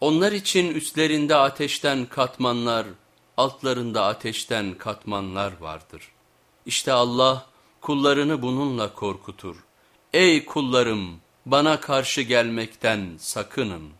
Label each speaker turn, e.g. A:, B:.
A: Onlar için üstlerinde ateşten katmanlar, altlarında ateşten katmanlar vardır. İşte Allah kullarını bununla korkutur. Ey kullarım bana karşı gelmekten sakının.